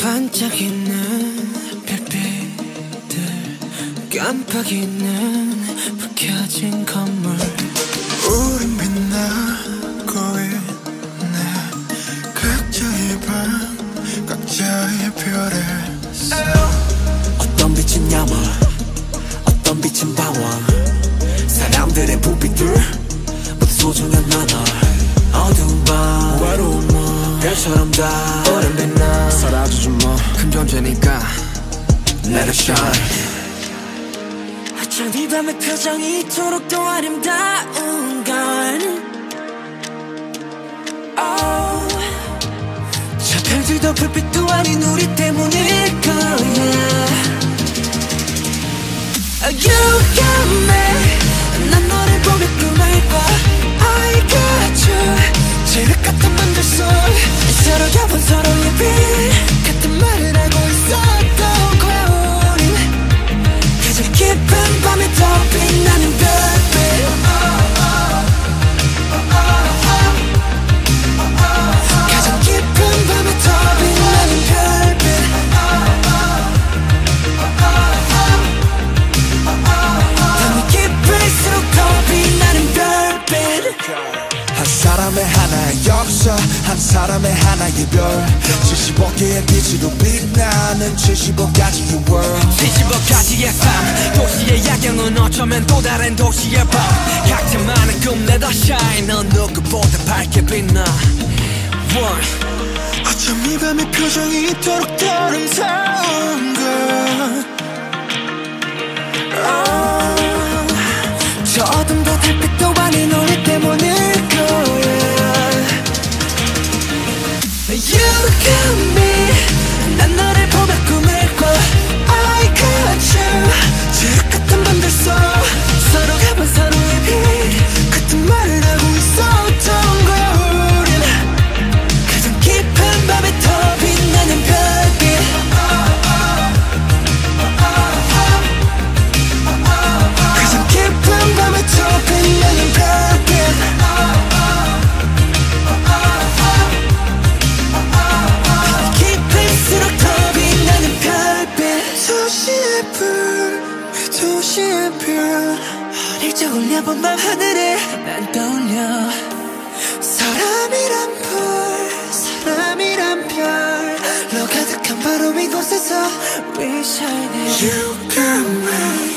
반짝이는 별빛들 깜빡이는 불 켜진 건물. 우린 빛나고 있네. 각자의 방 각자의 별에 어떤 빛은 야물 어떤 빛은 방황. 사람들의 부비들 모두 소중한 나널 어두운 밤 외로운 몸 별처럼 다 오랜 빛나 사라지지 뭐큰 존재니까 Let it shine. 어쩜 이 밤의 표정이 이토록 더 아름다운 건 oh. 저 별들도 불빛도 아닌 우리 때문일 거야. You got me? 난 너를 보며 꿈을 꿔. I got you. 지륵 같은 맘들 속 서로 사람의 하나의 별. 75개의 빛으로 빛나는 75가지의 world. 75가지의 밤 도시의 야경은 어쩌면 또 다른 도시의 밤. 각자만의 꿈 let us shine. 넌 누구보다 밝게 빛나. One. 어쩜 이 밤의 표정이 이토록 더 아름다운 걸 You come 도시의 불 도시의 별 어릴 적 올려본 밤 하늘에 난 떠올려 사람이란 불 사람이란 별로 가득한 바로 이곳에서 We shining You got me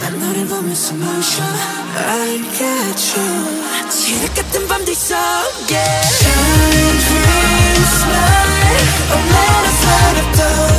난 너를 보면서 모tion I got you 지옥 같은 밤들 속에 Shine, dream, smile Oh let us light up the night